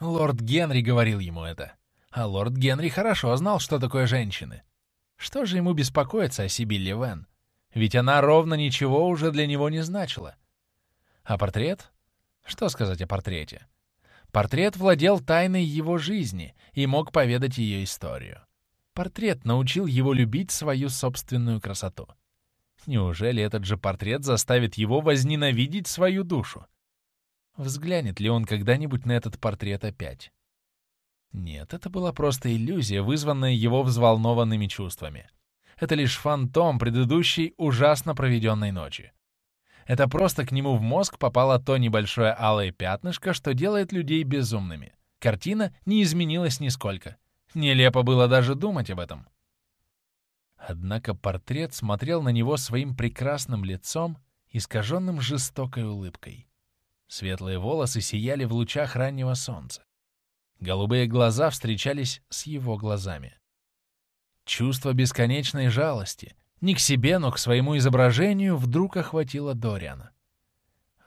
Лорд Генри говорил ему это. А лорд Генри хорошо знал, что такое женщины. Что же ему беспокоиться о Сибилле Вен? Ведь она ровно ничего уже для него не значила. А портрет? Что сказать о портрете? Портрет владел тайной его жизни и мог поведать ее историю. Портрет научил его любить свою собственную красоту. Неужели этот же портрет заставит его возненавидеть свою душу? Взглянет ли он когда-нибудь на этот портрет опять? Нет, это была просто иллюзия, вызванная его взволнованными чувствами. Это лишь фантом предыдущей ужасно проведенной ночи. Это просто к нему в мозг попало то небольшое алое пятнышко, что делает людей безумными. Картина не изменилась нисколько. Нелепо было даже думать об этом. Однако портрет смотрел на него своим прекрасным лицом, искаженным жестокой улыбкой. Светлые волосы сияли в лучах раннего солнца. Голубые глаза встречались с его глазами. Чувство бесконечной жалости, не к себе, но к своему изображению, вдруг охватило Дориана.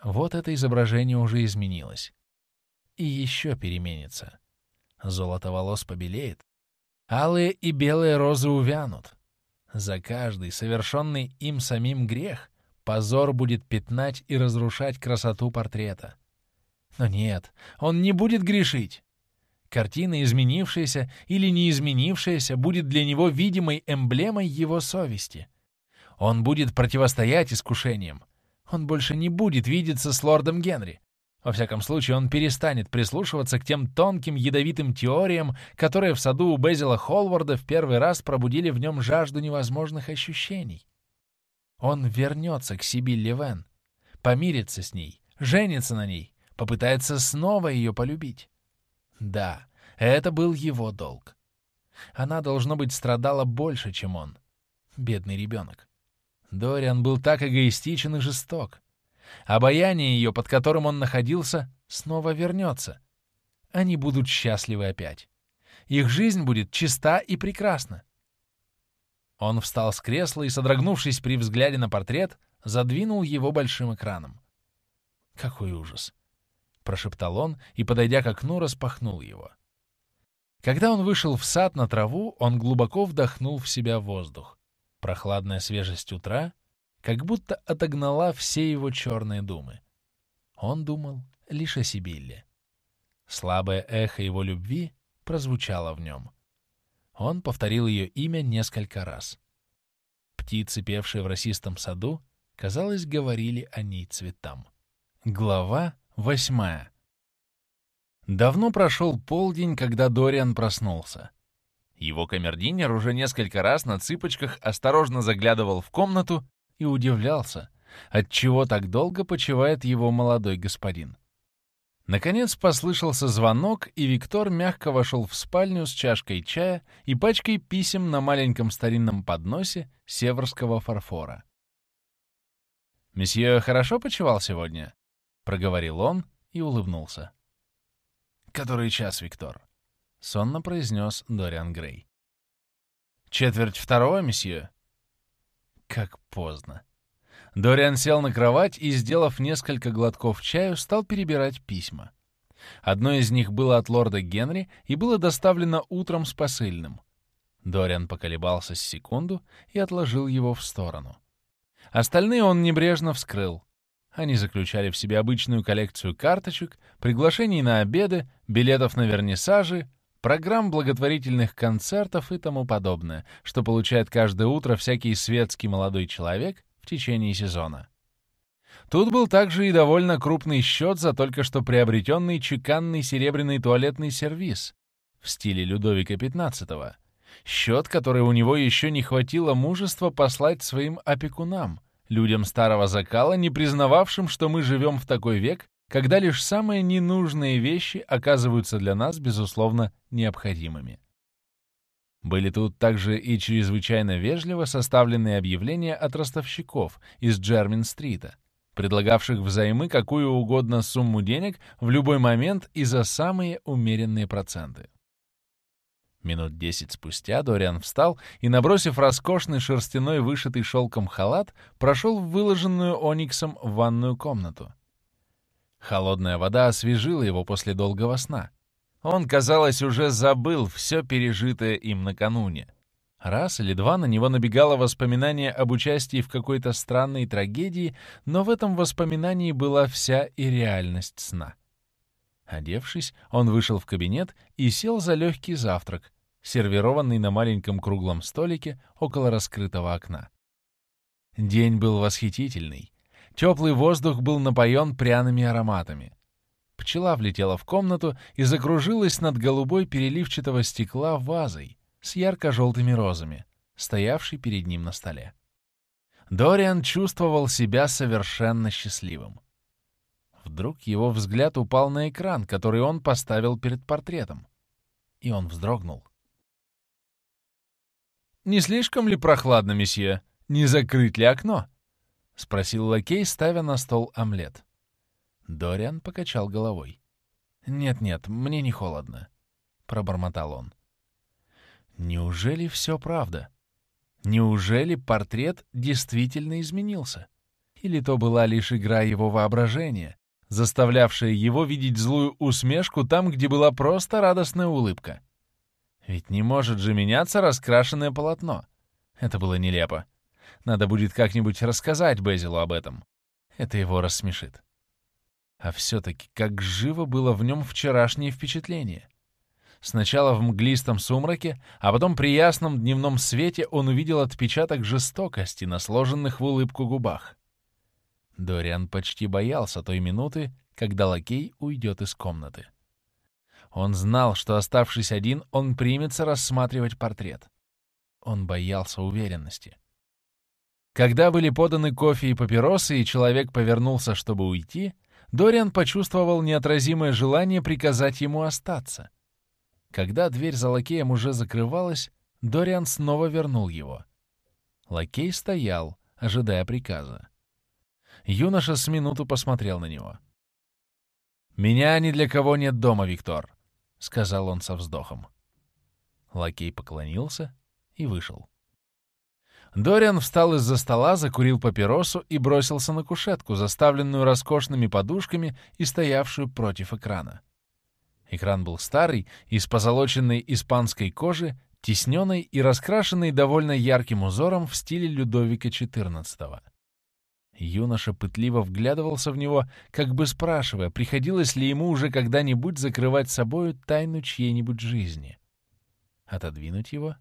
Вот это изображение уже изменилось. И еще переменится. Золото волос побелеет, алые и белые розы увянут. За каждый совершенный им самим грех позор будет пятнать и разрушать красоту портрета. Но нет, он не будет грешить. Картина, изменившаяся или не изменившаяся, будет для него видимой эмблемой его совести. Он будет противостоять искушениям. Он больше не будет видеться с лордом Генри. Во всяком случае, он перестанет прислушиваться к тем тонким ядовитым теориям, которые в саду у Безила Холварда в первый раз пробудили в нем жажду невозможных ощущений. Он вернется к Сибилле Вен, помирится с ней, женится на ней, попытается снова ее полюбить. Да, это был его долг. Она, должно быть, страдала больше, чем он. Бедный ребенок. Дориан был так эгоистичен и жесток. Обаяние ее, под которым он находился, снова вернется. Они будут счастливы опять. Их жизнь будет чиста и прекрасна. Он встал с кресла и, содрогнувшись при взгляде на портрет, задвинул его большим экраном. «Какой ужас!» — прошептал он и, подойдя к окну, распахнул его. Когда он вышел в сад на траву, он глубоко вдохнул в себя воздух. Прохладная свежесть утра как будто отогнала все его черные думы. Он думал лишь о Сибилле. Слабое эхо его любви прозвучало в нем. Он повторил ее имя несколько раз. Птицы, певшие в росистом саду, казалось, говорили о ней цветам. Глава восьмая. Давно прошел полдень, когда Дориан проснулся. Его камердинер уже несколько раз на цыпочках осторожно заглядывал в комнату и удивлялся, отчего так долго почивает его молодой господин. Наконец послышался звонок, и Виктор мягко вошел в спальню с чашкой чая и пачкой писем на маленьком старинном подносе северского фарфора. «Месье хорошо почевал сегодня?» — проговорил он и улыбнулся. «Который час, Виктор?» — сонно произнес Дориан Грей. «Четверть второго, месье?» Как поздно. Дориан сел на кровать и, сделав несколько глотков чаю, стал перебирать письма. Одно из них было от лорда Генри и было доставлено утром с посыльным. Дориан поколебался с секунду и отложил его в сторону. Остальные он небрежно вскрыл. Они заключали в себе обычную коллекцию карточек, приглашений на обеды, билетов на вернисажи, программ благотворительных концертов и тому подобное, что получает каждое утро всякий светский молодой человек, течение сезона. Тут был также и довольно крупный счет за только что приобретенный чеканный серебряный туалетный сервиз в стиле Людовика XV. Счет, который у него еще не хватило мужества послать своим опекунам, людям старого закала, не признававшим, что мы живем в такой век, когда лишь самые ненужные вещи оказываются для нас, безусловно, необходимыми. Были тут также и чрезвычайно вежливо составленные объявления от ростовщиков из Джермин-стрита, предлагавших взаймы какую угодно сумму денег в любой момент и за самые умеренные проценты. Минут десять спустя Дориан встал и, набросив роскошный шерстяной вышитый шелком халат, прошел в выложенную ониксом ванную комнату. Холодная вода освежила его после долгого сна. Он, казалось, уже забыл все пережитое им накануне. Раз или два на него набегало воспоминание об участии в какой-то странной трагедии, но в этом воспоминании была вся и реальность сна. Одевшись, он вышел в кабинет и сел за легкий завтрак, сервированный на маленьком круглом столике около раскрытого окна. День был восхитительный. Теплый воздух был напоен пряными ароматами. Пчела влетела в комнату и закружилась над голубой переливчатого стекла вазой с ярко-желтыми розами, стоявшей перед ним на столе. Дориан чувствовал себя совершенно счастливым. Вдруг его взгляд упал на экран, который он поставил перед портретом, и он вздрогнул. «Не слишком ли прохладно, месье? Не закрыть ли окно?» — спросил лакей, ставя на стол омлет. Дориан покачал головой. «Нет-нет, мне не холодно», — пробормотал он. Неужели все правда? Неужели портрет действительно изменился? Или то была лишь игра его воображения, заставлявшая его видеть злую усмешку там, где была просто радостная улыбка? Ведь не может же меняться раскрашенное полотно. Это было нелепо. Надо будет как-нибудь рассказать Безилу об этом. Это его рассмешит. А все-таки как живо было в нем вчерашнее впечатление. Сначала в мглистом сумраке, а потом при ясном дневном свете он увидел отпечаток жестокости на сложенных в улыбку губах. Дориан почти боялся той минуты, когда лакей уйдет из комнаты. Он знал, что, оставшись один, он примется рассматривать портрет. Он боялся уверенности. Когда были поданы кофе и папиросы, и человек повернулся, чтобы уйти, Дориан почувствовал неотразимое желание приказать ему остаться — когда дверь за лакеем уже закрывалась, Дориан снова вернул его. Лакей стоял, ожидая приказа. Юноша с минуту посмотрел на него. «Меня ни для кого нет дома, Виктор», — сказал он со вздохом. Лакей поклонился и вышел. Дориан встал из-за стола, закурил папиросу и бросился на кушетку, заставленную роскошными подушками и стоявшую против экрана. Экран был старый, из позолоченной испанской кожи, тисненной и раскрашенной довольно ярким узором в стиле Людовика XIV. Юноша пытливо вглядывался в него, как бы спрашивая, приходилось ли ему уже когда-нибудь закрывать собою тайну чьей-нибудь жизни. Отодвинуть его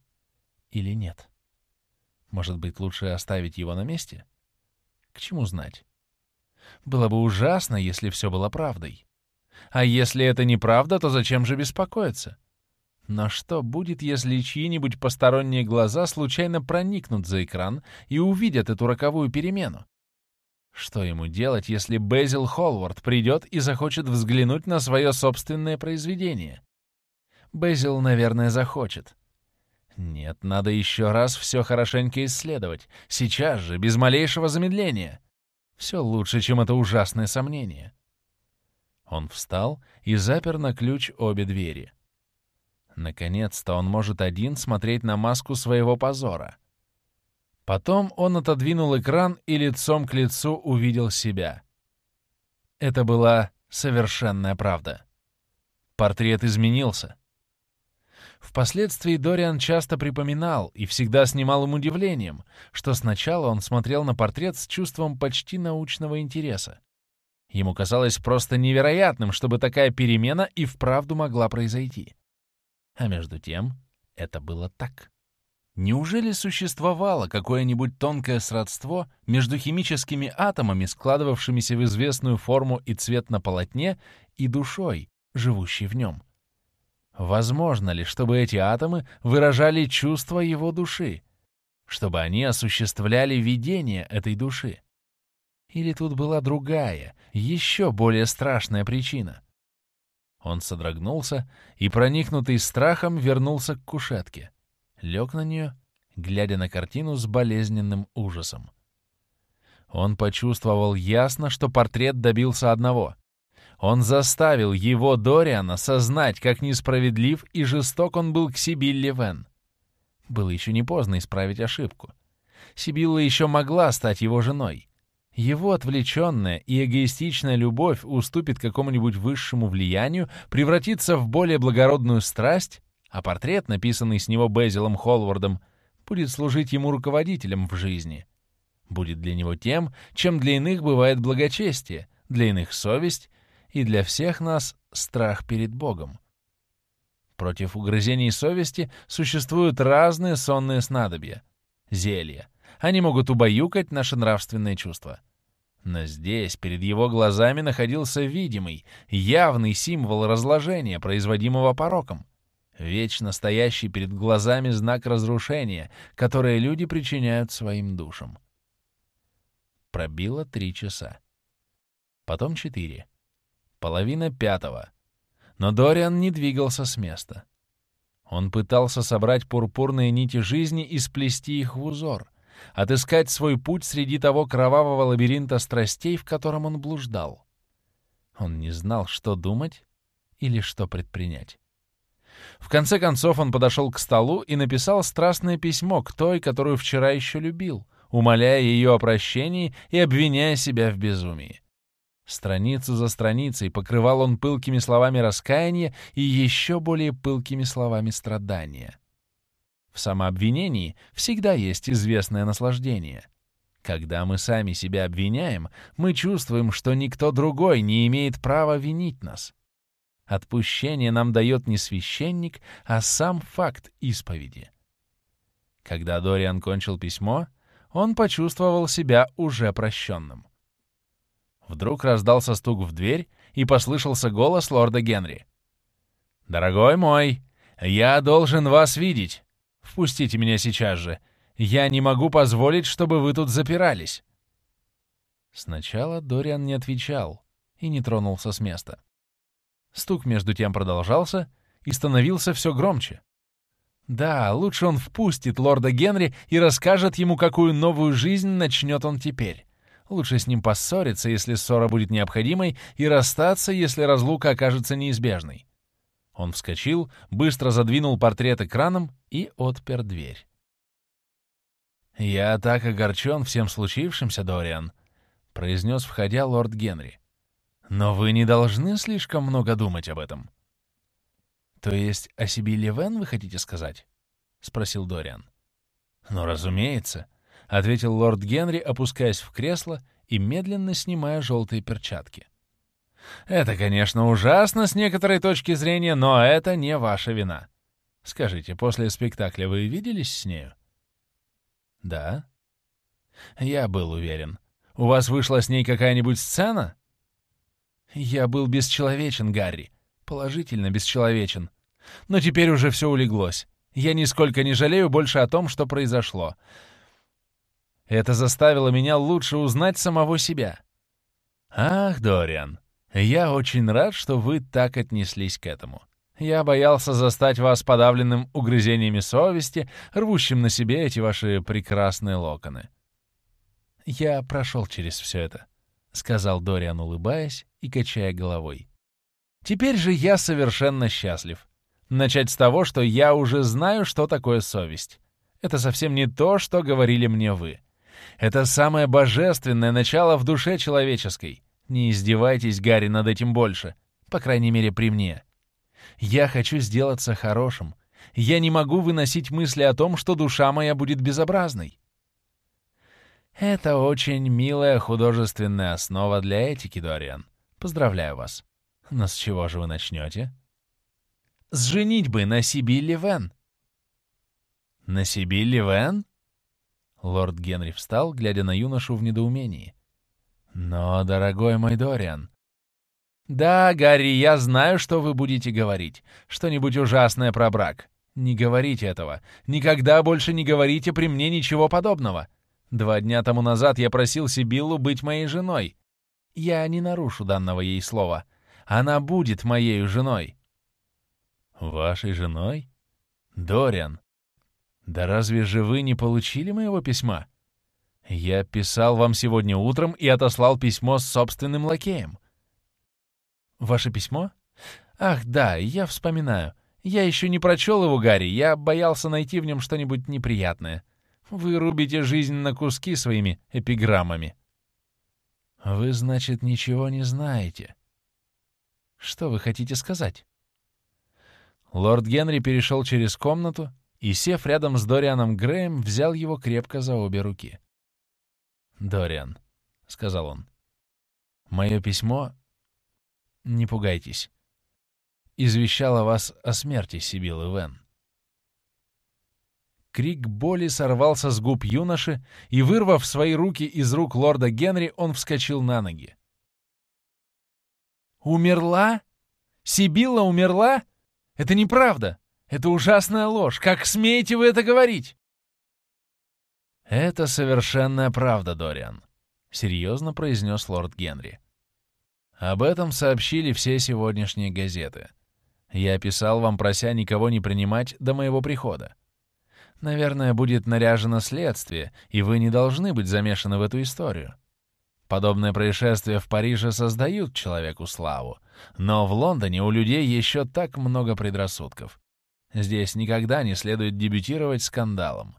или нет? Может быть, лучше оставить его на месте? К чему знать? Было бы ужасно, если все было правдой. А если это неправда, то зачем же беспокоиться? Но что будет, если чьи-нибудь посторонние глаза случайно проникнут за экран и увидят эту роковую перемену? Что ему делать, если Безил Холвард придет и захочет взглянуть на свое собственное произведение? Безил, наверное, захочет. Нет, надо еще раз все хорошенько исследовать. Сейчас же, без малейшего замедления. Все лучше, чем это ужасное сомнение. Он встал и запер на ключ обе двери. Наконец-то он может один смотреть на маску своего позора. Потом он отодвинул экран и лицом к лицу увидел себя. Это была совершенная правда. Портрет изменился. Впоследствии Дориан часто припоминал и всегда с немалым удивлением, что сначала он смотрел на портрет с чувством почти научного интереса. Ему казалось просто невероятным, чтобы такая перемена и вправду могла произойти. А между тем это было так. Неужели существовало какое-нибудь тонкое сродство между химическими атомами, складывавшимися в известную форму и цвет на полотне, и душой, живущей в нем? Возможно ли, чтобы эти атомы выражали чувства его души, чтобы они осуществляли видение этой души? Или тут была другая, еще более страшная причина? Он содрогнулся и, проникнутый страхом, вернулся к кушетке. Лег на нее, глядя на картину с болезненным ужасом. Он почувствовал ясно, что портрет добился одного. Он заставил его, Дориана, сознать, как несправедлив и жесток он был к Сибилле Вен. Было еще не поздно исправить ошибку. Сибилла еще могла стать его женой. его отвлеченная и эгоистичная любовь уступит какому-нибудь высшему влиянию, превратится в более благородную страсть, а портрет, написанный с него Безилом Холвардом, будет служить ему руководителем в жизни. Будет для него тем, чем для иных бывает благочестие, для иных — совесть, и для всех нас — страх перед Богом. Против угрызений совести существуют разные сонные снадобья, зелья. Они могут убаюкать наши нравственные чувства. Но здесь перед его глазами находился видимый, явный символ разложения, производимого пороком. Вечно стоящий перед глазами знак разрушения, которое люди причиняют своим душам. Пробило три часа. Потом четыре. Половина пятого. Но Дориан не двигался с места. Он пытался собрать пурпурные нити жизни и сплести их в узор — отыскать свой путь среди того кровавого лабиринта страстей, в котором он блуждал. Он не знал, что думать или что предпринять. В конце концов он подошел к столу и написал страстное письмо к той, которую вчера еще любил, умоляя ее о прощении и обвиняя себя в безумии. Страницу за страницей покрывал он пылкими словами раскаяния и еще более пылкими словами страдания. В самообвинении всегда есть известное наслаждение. Когда мы сами себя обвиняем, мы чувствуем, что никто другой не имеет права винить нас. Отпущение нам дает не священник, а сам факт исповеди. Когда Дориан кончил письмо, он почувствовал себя уже прощенным. Вдруг раздался стук в дверь, и послышался голос лорда Генри. «Дорогой мой, я должен вас видеть!» Впустите меня сейчас же. Я не могу позволить, чтобы вы тут запирались». Сначала Дориан не отвечал и не тронулся с места. Стук между тем продолжался и становился все громче. Да, лучше он впустит лорда Генри и расскажет ему, какую новую жизнь начнет он теперь. Лучше с ним поссориться, если ссора будет необходимой, и расстаться, если разлука окажется неизбежной. Он вскочил, быстро задвинул портрет экраном и отпер дверь. «Я так огорчен всем случившимся, Дориан», — произнес, входя лорд Генри. «Но вы не должны слишком много думать об этом». «То есть о Сибилле Вен вы хотите сказать?» — спросил Дориан. «Ну, разумеется», — ответил лорд Генри, опускаясь в кресло и медленно снимая желтые перчатки. Это, конечно, ужасно с некоторой точки зрения, но это не ваша вина. Скажите, после спектакля вы виделись с нею? Да. Я был уверен. У вас вышла с ней какая-нибудь сцена? Я был бесчеловечен, Гарри. Положительно бесчеловечен. Но теперь уже все улеглось. Я нисколько не жалею больше о том, что произошло. Это заставило меня лучше узнать самого себя. Ах, Дориан, я очень рад, что вы так отнеслись к этому. Я боялся застать вас подавленным угрызениями совести, рвущим на себе эти ваши прекрасные локоны. Я прошел через все это, — сказал Дориан, улыбаясь и качая головой. Теперь же я совершенно счастлив. Начать с того, что я уже знаю, что такое совесть. Это совсем не то, что говорили мне вы. Это самое божественное начало в душе человеческой — не издевайтесь, Гарри, над этим больше. По крайней мере, при мне. Я хочу сделаться хорошим. Я не могу выносить мысли о том, что душа моя будет безобразной. Это очень милая художественная основа для этики, Дориан. Поздравляю вас. Но с чего же вы начнете? С женитьбы на Сибилле Вен. На Сибилле Вен? Лорд Генри встал, глядя на юношу в недоумении. Но, дорогой мой Дориан... Да, Гарри, я знаю, что вы будете говорить. Что-нибудь ужасное про брак. Не говорите этого. Никогда больше не говорите при мне ничего подобного. Два дня тому назад я просил Сибиллу быть моей женой. Я не нарушу данного ей слова. Она будет моей женой. Вашей женой? Дориан, да разве же вы не получили моего письма? Я писал вам сегодня утром и отослал письмо с собственным лакеем. Ваше письмо? Ах, да, я вспоминаю. Я еще не прочел его, Гарри, я боялся найти в нем что-нибудь неприятное. Вы рубите жизнь на куски своими эпиграммами. Вы, значит, ничего не знаете. Что вы хотите сказать? Лорд Генри перешел через комнату и, сев рядом с Дорианом Греем, взял его крепко за обе руки. «Дориан», — сказал он, — «мое письмо, не пугайтесь, извещало вас о смерти Сибилы Вен». Крик боли сорвался с губ юноши, и, вырвав свои руки из рук лорда Генри, он вскочил на ноги. «Умерла? Сибилла умерла? Это неправда! Это ужасная ложь! Как смеете вы это говорить?» «Это совершенная правда, Дориан», — серьезно произнес лорд Генри. «Об этом сообщили все сегодняшние газеты. Я писал вам, прося никого не принимать до моего прихода. Наверное, будет наряжено следствие, и вы не должны быть замешаны в эту историю. Подобные происшествия в Париже создают человеку славу, но в Лондоне у людей еще так много предрассудков. Здесь никогда не следует дебютировать скандалом.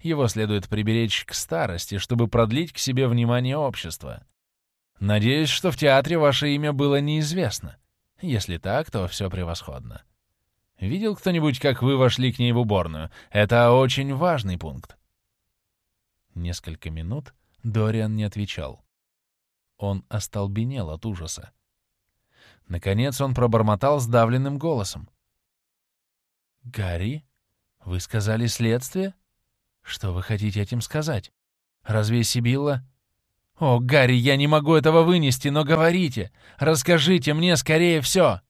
Его следует приберечь к старости, чтобы продлить к себе внимание общества. Надеюсь, что в театре ваше имя было неизвестно. Если так, то все превосходно. Видел кто-нибудь, как вы вошли к ней в уборную? Это очень важный пункт. Несколько минут Дориан не отвечал. Он остолбенел от ужаса. Наконец он пробормотал сдавленным голосом. «Гарри, вы сказали следствие? Что вы хотите этим сказать? Разве Сибилла...» «О, Гарри, я не могу этого вынести, но говорите! Расскажите мне скорее все!»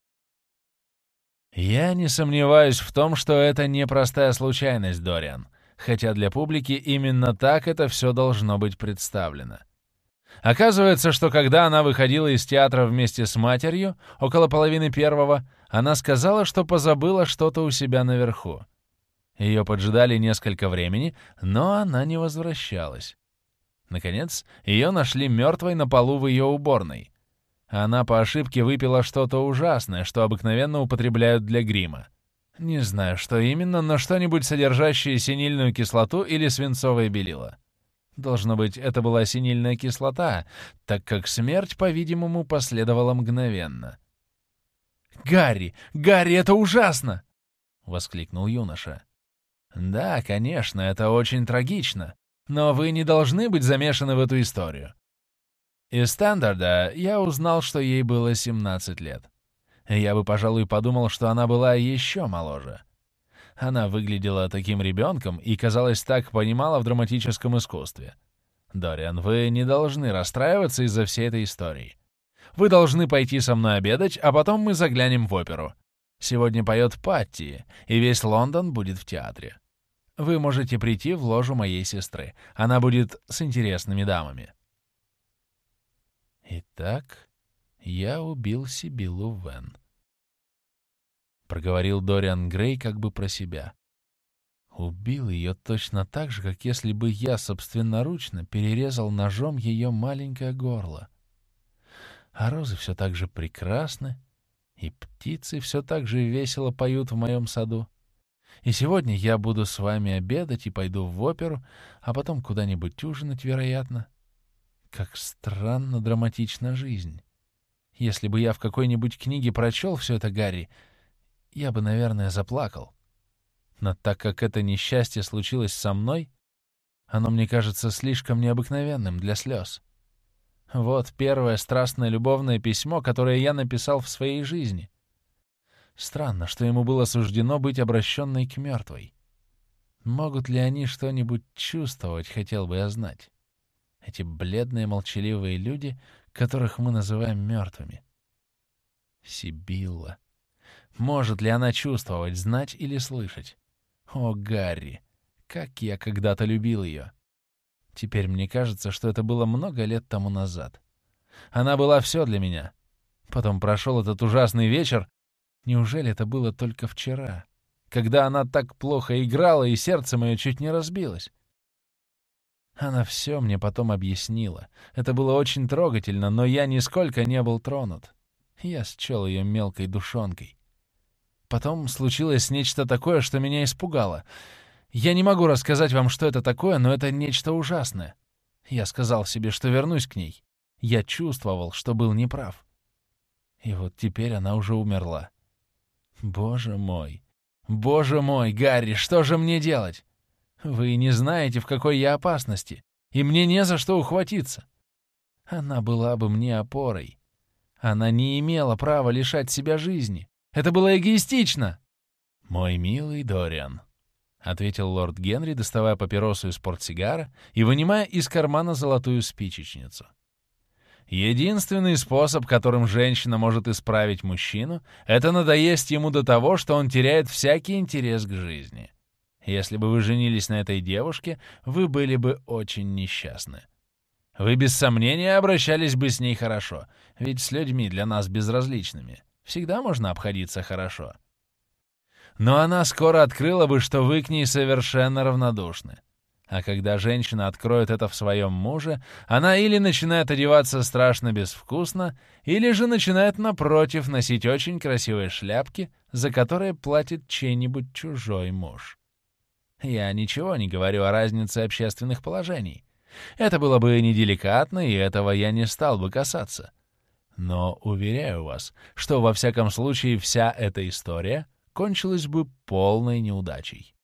Я не сомневаюсь в том, что это непростая случайность, Дориан, хотя для публики именно так это все должно быть представлено. Оказывается, что когда она выходила из театра вместе с матерью, около половины первого, она сказала, что позабыла что-то у себя наверху. Ее поджидали несколько времени, но она не возвращалась. Наконец, ее нашли мертвой на полу в ее уборной. Она по ошибке выпила что-то ужасное, что обыкновенно употребляют для грима. Не знаю, что именно, но что-нибудь содержащее синильную кислоту или свинцовое белило. Должно быть, это была синильная кислота, так как смерть, по-видимому, последовала мгновенно. «Гарри! Гарри, это ужасно!» — воскликнул юноша. «Да, конечно, это очень трагично, но вы не должны быть замешаны в эту историю. Из Стендарда я узнал, что ей было 17 лет. Я бы, пожалуй, подумал, что она была еще моложе. Она выглядела таким ребенком и, казалось, так понимала в драматическом искусстве. Дориан, вы не должны расстраиваться из-за всей этой истории. Вы должны пойти со мной обедать, а потом мы заглянем в оперу. Сегодня поет Патти, и весь Лондон будет в театре. Вы можете прийти в ложу моей сестры. Она будет с интересными дамами. «Итак, я убил Сибилу Вен», — проговорил Дориан Грей как бы про себя. Убил ее точно так же, как если бы я собственноручно перерезал ножом ее маленькое горло. А розы все так же прекрасны, и птицы все так же весело поют в моем саду. И сегодня я буду с вами обедать и пойду в оперу, а потом куда-нибудь ужинать, вероятно. Как странно драматична жизнь. Если бы я в какой-нибудь книге прочел все это, Гарри, я бы, наверное, заплакал. Но так как это несчастье случилось со мной, оно мне кажется слишком необыкновенным для слез. Вот первое страстное любовное письмо, которое я написал в своей жизни. Странно, что ему было суждено быть обращенной к мертвой. Могут ли они что-нибудь чувствовать, хотел бы я знать эти бледные молчаливые люди, которых мы называем мертвыми. Сибилла. Может ли она чувствовать, знать или слышать? О, Гарри, как я когда-то любил ее. Теперь мне кажется, что это было много лет тому назад. Она была все для меня. Потом прошел этот ужасный вечер. Неужели это было только вчера, когда она так плохо играла, и сердце мое чуть не разбилось? Она все мне потом объяснила. Это было очень трогательно, но я нисколько не был тронут. Я счел ее мелкой душонкой. Потом случилось нечто такое, что меня испугало. Я не могу рассказать вам, что это такое, но это нечто ужасное. Я сказал себе, что вернусь к ней. Я чувствовал, что был неправ. И вот теперь она уже умерла. Боже мой! Боже мой, Гарри, что же мне делать? Вы не знаете, в какой я опасности, и мне не за что ухватиться. Она была бы мне опорой. Она не имела права лишать себя жизни. Это было эгоистично. «Мой милый Дориан», — ответил лорд Генри, доставая папиросу из портсигара и вынимая из кармана золотую спичечницу. Единственный способ, которым женщина может исправить мужчину, это надоесть ему до того, что он теряет всякий интерес к жизни. Если бы вы женились на этой девушке, вы были бы очень несчастны. Вы без сомнения обращались бы с ней хорошо, ведь с людьми для нас безразличными всегда можно обходиться хорошо. Но она скоро открыла бы, что вы к ней совершенно равнодушны. А когда женщина откроет это в своем муже, она или начинает одеваться страшно безвкусно, или же начинает, напротив, носить очень красивые шляпки, за которые платит чей-нибудь чужой муж. Я ничего не говорю о разнице общественных положений. Это было бы неделикатно, и этого я не стал бы касаться. Но уверяю вас, что во всяком случае вся эта история кончилась бы полной неудачей.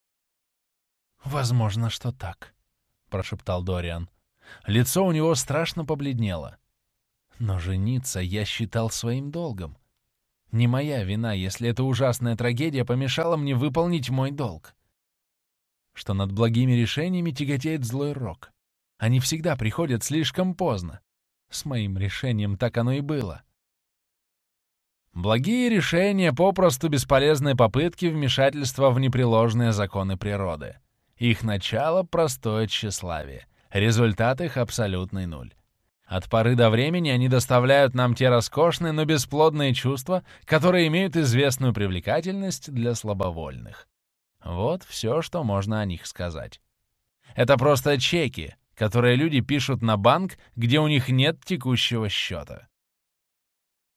«Возможно, что так», — прошептал Дориан. Лицо у него страшно побледнело. «Но жениться я считал своим долгом. Не моя вина, если эта ужасная трагедия помешала мне выполнить мой долг. Что над благими решениями тяготеет злой рок. Они всегда приходят слишком поздно. С моим решением так оно и было». Благие решения — попросту бесполезные попытки вмешательства в непреложные законы природы. Их начало — простое тщеславие. Результат их — абсолютный нуль. От поры до времени они доставляют нам те роскошные, но бесплодные чувства, которые имеют известную привлекательность для слабовольных. Вот все, что можно о них сказать. Это просто чеки, которые люди пишут на банк, где у них нет текущего счета.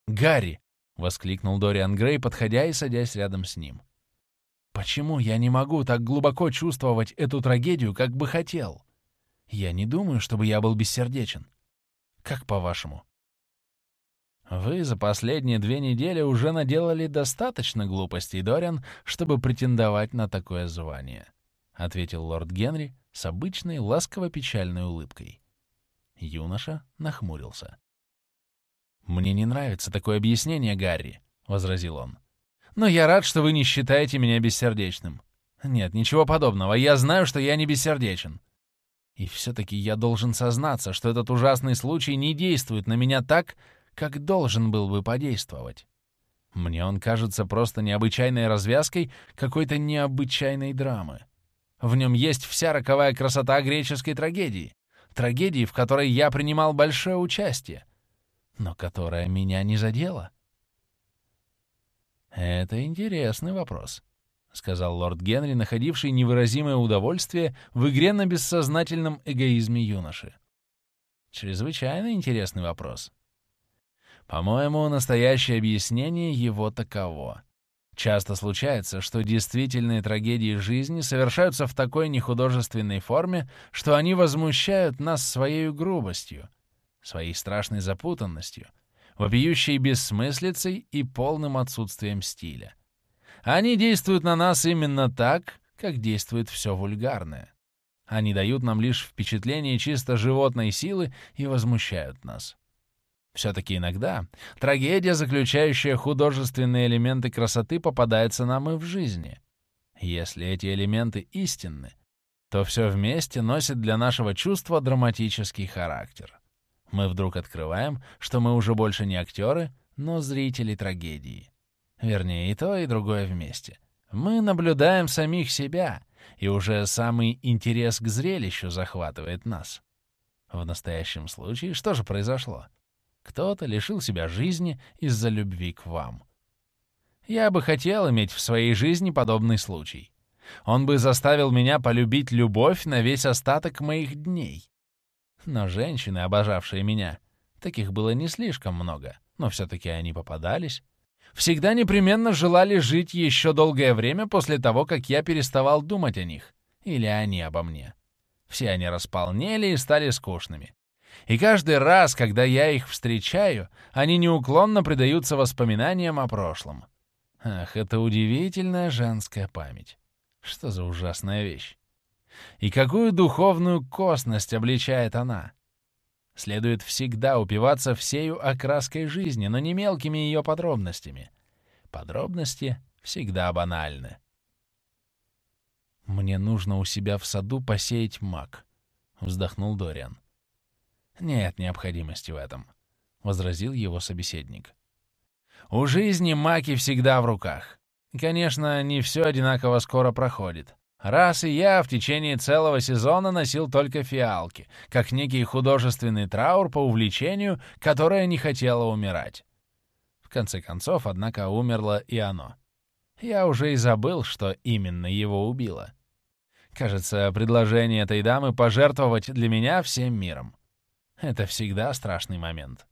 «Гарри!» — воскликнул Дориан Грей, подходя и садясь рядом с ним. Почему я не могу так глубоко чувствовать эту трагедию, как бы хотел? Я не думаю, чтобы я был бессердечен. Как по-вашему? Вы за последние две недели уже наделали достаточно глупостей, Дориан, чтобы претендовать на такое звание, — ответил лорд Генри с обычной ласково-печальной улыбкой. Юноша нахмурился. «Мне не нравится такое объяснение, Гарри», — возразил он. Но я рад, что вы не считаете меня бессердечным. Нет, ничего подобного. Я знаю, что я не бессердечен. И все-таки я должен сознаться, что этот ужасный случай не действует на меня так, как должен был бы подействовать. Мне он кажется просто необычайной развязкой какой-то необычайной драмы. В нем есть вся роковая красота греческой трагедии. Трагедии, в которой я принимал большое участие, но которая меня не задела. «Это интересный вопрос», — сказал лорд Генри, находивший невыразимое удовольствие в игре на бессознательном эгоизме юноши. «Чрезвычайно интересный вопрос. По-моему, настоящее объяснение его таково. Часто случается, что действительные трагедии жизни совершаются в такой нехудожественной форме, что они возмущают нас своей грубостью, своей страшной запутанностью — вопиющей бессмыслицей и полным отсутствием стиля. Они действуют на нас именно так, как действует все вульгарное. Они дают нам лишь впечатление чисто животной силы и возмущают нас. Все-таки иногда трагедия, заключающая художественные элементы красоты, попадается нам и в жизни. Если эти элементы истинны, то все вместе носит для нашего чувства драматический характер мы вдруг открываем, что мы уже больше не актеры, но зрители трагедии. Вернее, и то, и другое вместе. Мы наблюдаем самих себя, и уже самый интерес к зрелищу захватывает нас. В настоящем случае что же произошло? Кто-то лишил себя жизни из-за любви к вам. Я бы хотел иметь в своей жизни подобный случай. Он бы заставил меня полюбить любовь на весь остаток моих дней. Но женщины, обожавшие меня, таких было не слишком много, но все-таки они попадались, всегда непременно желали жить еще долгое время после того, как я переставал думать о них, или они обо мне. Все они располнели и стали скучными. И каждый раз, когда я их встречаю, они неуклонно предаются воспоминаниям о прошлом. Ах, это удивительная женская память. Что за ужасная вещь? И какую духовную косность обличает она? Следует всегда упиваться всею окраской жизни, но не мелкими ее подробностями. Подробности всегда банальны. «Мне нужно у себя в саду посеять мак», — вздохнул Дориан. «Нет необходимости в этом», — возразил его собеседник. «У жизни маки всегда в руках. Конечно, не все одинаково скоро проходит. Раз и я в течение целого сезона носил только фиалки, как некий художественный траур по увлечению, которое не хотело умирать. В конце концов, однако, умерло и оно. Я уже и забыл, что именно его убило. Кажется, предложение этой дамы пожертвовать для меня всем миром. Это всегда страшный момент.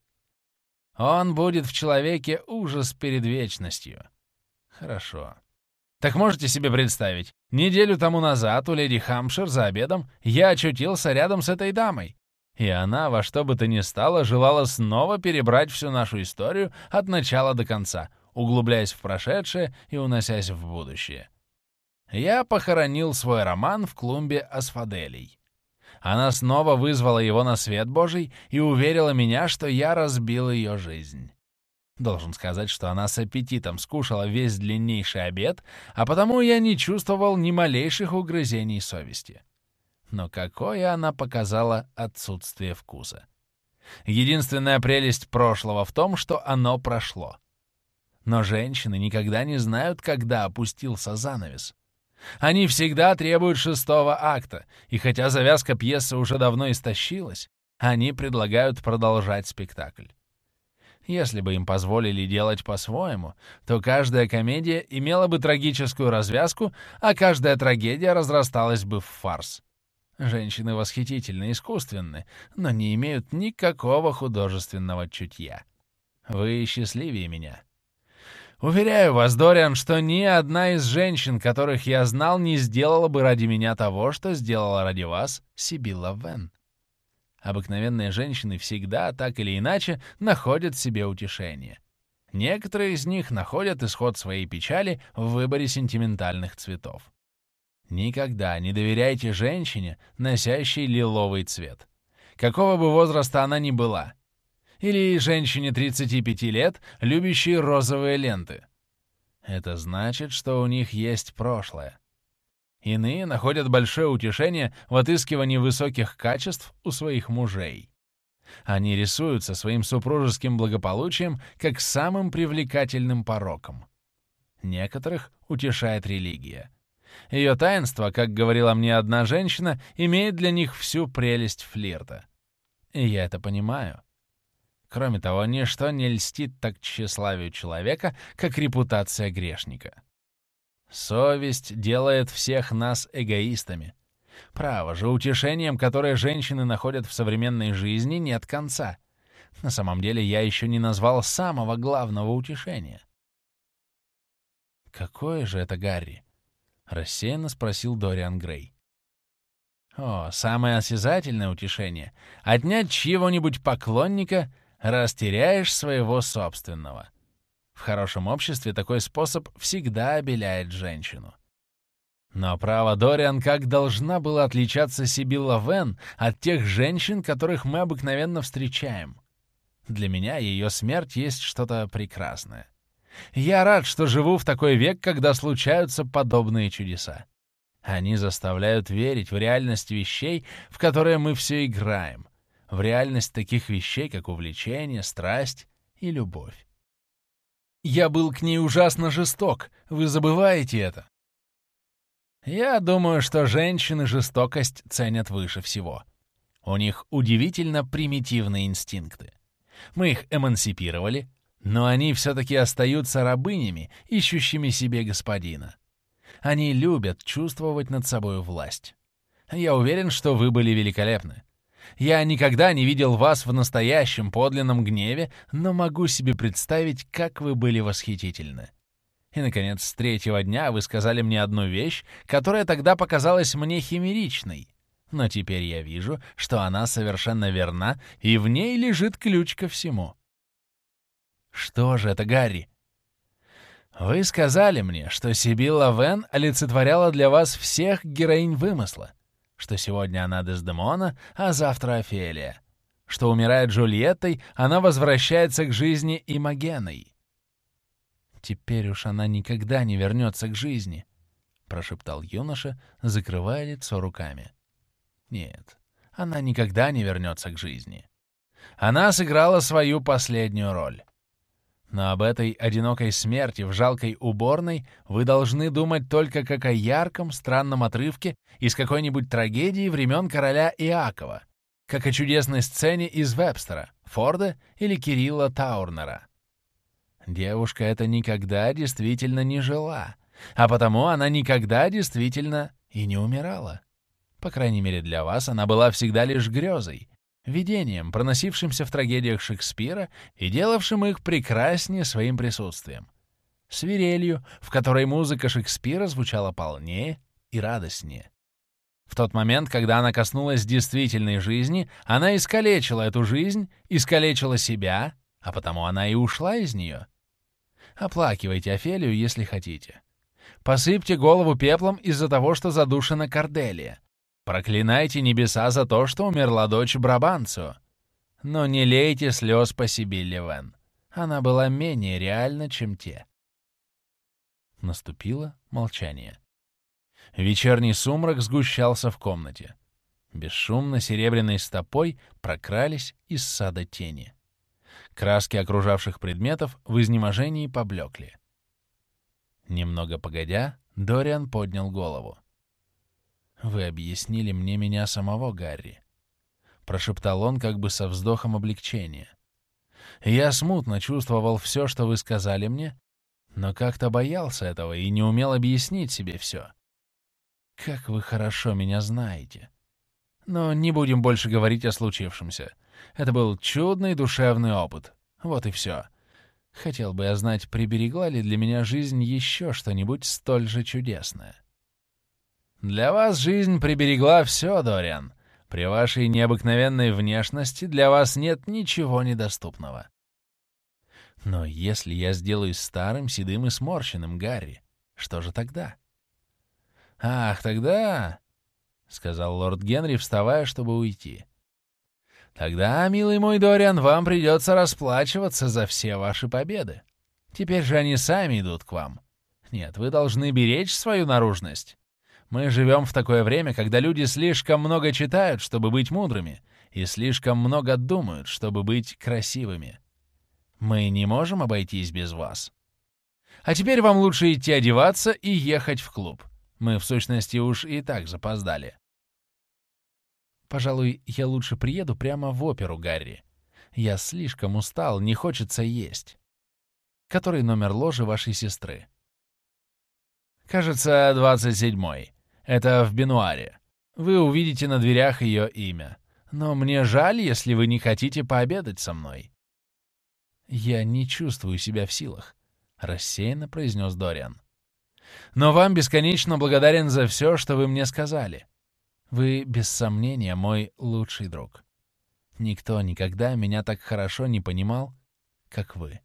Он будет в человеке ужас перед вечностью. Хорошо. Так можете себе представить, неделю тому назад у леди Хамшир за обедом я очутился рядом с этой дамой. И она во что бы то ни стало желала снова перебрать всю нашу историю от начала до конца, углубляясь в прошедшее и уносясь в будущее. Я похоронил свой роман в клумбе асфаделей. Она снова вызвала его на свет Божий и уверила меня, что я разбил ее жизнь. Должен сказать, что она с аппетитом скушала весь длиннейший обед, а потому я не чувствовал ни малейших угрызений совести. Но какое она показала отсутствие вкуса. Единственная прелесть прошлого в том, что оно прошло. Но женщины никогда не знают, когда опустился занавес. Они всегда требуют шестого акта, и хотя завязка пьесы уже давно истощилась, они предлагают продолжать спектакль. Если бы им позволили делать по-своему, то каждая комедия имела бы трагическую развязку, а каждая трагедия разрасталась бы в фарс. Женщины восхитительно искусственны, но не имеют никакого художественного чутья. Вы счастливее меня. Уверяю вас, Дориан, что ни одна из женщин, которых я знал, не сделала бы ради меня того, что сделала ради вас Сибилла Вен. Обыкновенные женщины всегда, так или иначе, находят себе утешение. Некоторые из них находят исход своей печали в выборе сентиментальных цветов. Никогда не доверяйте женщине, носящей лиловый цвет. Какого бы возраста она ни была. Или женщине 35 лет, любящей розовые ленты. Это значит, что у них есть прошлое. Иные находят большое утешение в отыскивании высоких качеств у своих мужей. Они рисуются своим супружеским благополучием как самым привлекательным пороком. Некоторых утешает религия. Ее таинство, как говорила мне одна женщина, имеет для них всю прелесть флирта. И я это понимаю. Кроме того, ничто не льстит так тщеславию человека, как репутация грешника. Совесть делает всех нас эгоистами. Право же, утешением, которое женщины находят в современной жизни, нет конца. На самом деле, я еще не назвал самого главного утешения. «Какое же это, Гарри?» — рассеянно спросил Дориан Грей. «О, самое осязательное утешение — отнять чьего-нибудь поклонника, раз теряешь своего собственного». В хорошем обществе такой способ всегда обеляет женщину. Но право Дориан как должна была отличаться Сибилла Вен от тех женщин, которых мы обыкновенно встречаем? Для меня ее смерть есть что-то прекрасное. Я рад, что живу в такой век, когда случаются подобные чудеса. Они заставляют верить в реальность вещей, в которые мы все играем, в реальность таких вещей, как увлечение, страсть и любовь. Я был к ней ужасно жесток. Вы забываете это? Я думаю, что женщины жестокость ценят выше всего. У них удивительно примитивные инстинкты. Мы их эмансипировали, но они все-таки остаются рабынями, ищущими себе господина. Они любят чувствовать над собой власть. Я уверен, что вы были великолепны. Я никогда не видел вас в настоящем подлинном гневе, но могу себе представить, как вы были восхитительны. И, наконец, с третьего дня вы сказали мне одну вещь, которая тогда показалась мне химеричной. Но теперь я вижу, что она совершенно верна, и в ней лежит ключ ко всему. Что же это, Гарри? Вы сказали мне, что Сибилла Вен олицетворяла для вас всех героинь вымысла, что сегодня она Дездемона, а завтра Офелия, что, умирая Джульеттой, она возвращается к жизни Имагеной. «Теперь уж она никогда не вернется к жизни», — прошептал юноша, закрывая лицо руками. «Нет, она никогда не вернется к жизни. Она сыграла свою последнюю роль. Но об этой одинокой смерти в жалкой уборной вы должны думать только как о ярком, странном отрывке из какой-нибудь трагедии времен короля Иакова, как о чудесной сцене из Вебстера, Форда или Кирилла Таурнера. Девушка эта никогда действительно не жила, а потому она никогда действительно и не умирала. По крайней мере для вас она была всегда лишь грезой, видением, проносившимся в трагедиях Шекспира и делавшим их прекраснее своим присутствием. Свирелью, в которой музыка Шекспира звучала полнее и радостнее. В тот момент, когда она коснулась действительной жизни, она искалечила эту жизнь, искалечила себя, а потому она и ушла из нее. Оплакивайте Офелию, если хотите. Посыпьте голову пеплом из-за того, что задушена Корделия. Проклинайте небеса за то, что умерла дочь Брабанцу. Но не лейте слез по Сибилле Вен. Она была менее реальна, чем те. Наступило молчание. Вечерний сумрак сгущался в комнате. Бесшумно серебряной стопой прокрались из сада тени. Краски окружавших предметов в изнеможении поблекли. Немного погодя, Дориан поднял голову. «Вы объяснили мне меня самого, Гарри», — прошептал он как бы со вздохом облегчения. «Я смутно чувствовал все, что вы сказали мне, но как-то боялся этого и не умел объяснить себе все. Как вы хорошо меня знаете. Но не будем больше говорить о случившемся. Это был чудный душевный опыт. Вот и все. Хотел бы я знать, приберегла ли для меня жизнь еще что-нибудь столь же чудесное. Для вас жизнь приберегла все, Дориан. При вашей необыкновенной внешности для вас нет ничего недоступного. Но если я сделаюсь старым, седым и сморщенным, Гарри, что же тогда? Ах, тогда, — сказал лорд Генри, вставая, чтобы уйти. Тогда, милый мой Дориан, вам придется расплачиваться за все ваши победы. Теперь же они сами идут к вам. Нет, вы должны беречь свою наружность. Мы живем в такое время, когда люди слишком много читают, чтобы быть мудрыми, и слишком много думают, чтобы быть красивыми. Мы не можем обойтись без вас. А теперь вам лучше идти одеваться и ехать в клуб. Мы, в сущности, уж и так запоздали. Пожалуй, я лучше приеду прямо в оперу, Гарри. Я слишком устал, не хочется есть. Который номер ложи вашей сестры? Кажется, двадцать седьмой. Это в Бенуаре. Вы увидите на дверях ее имя. Но мне жаль, если вы не хотите пообедать со мной». «Я не чувствую себя в силах», — рассеянно произнес Дориан. «Но вам бесконечно благодарен за все, что вы мне сказали. Вы, без сомнения, мой лучший друг. Никто никогда меня так хорошо не понимал, как вы».